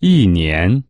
一年。